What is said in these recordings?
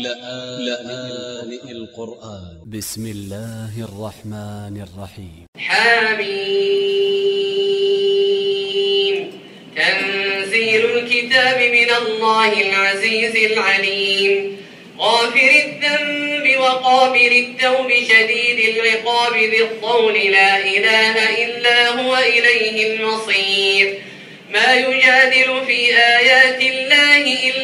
لآن القرآن. ب س م الله الرحمن الرحيم حميم. تنزيل الكتاب من الله العزيز العليم. غافر الذنب وقابل التوب شديد العقاب ذي الطول. لا إله إلا هو إليه المصير. ما يجادل في آيات الله إلا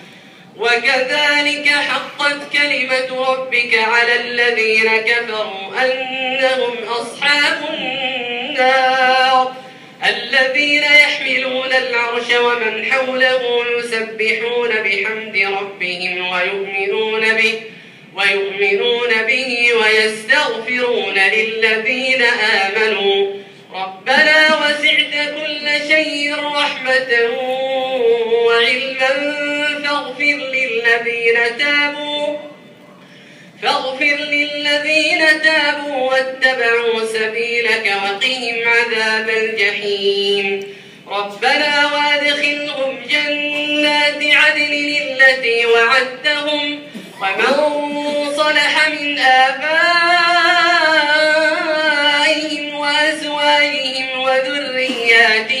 وكذلك حقت كلمة ربك على الذين كفروا أنهم أصحاب النار. الذين يحملون العرش ومن حوله يسبحون بحمد ربهم ويؤمنون به ويؤمنون به ويستغفرون للذين آمنوا. ربنا وسعت كل شيء رحمة وعلما فاغفر للذين تابوا. فاغفر للذين تابوا واتبعوا سبيلك وقهم عذاب الجحيم. ربنا وادخلهم جنات عدن التي وعدتهم ومن صلح من آبائهم وأزواجهم وذرياتهم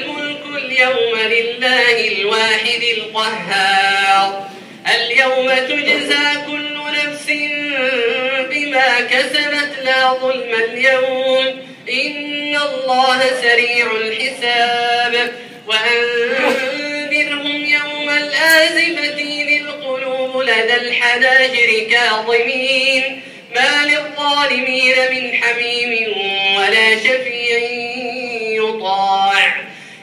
الملك اليوم لله الواحد القهار. اليوم تجزى كل نفس بما كسبت لا ظلم اليوم. إن الله سريع الحساب. وأنذرهم يوم الآزفة للقلوب لدى الحناجر كاظمين. ما للظالمين من حميم ولا شفيع يطاع.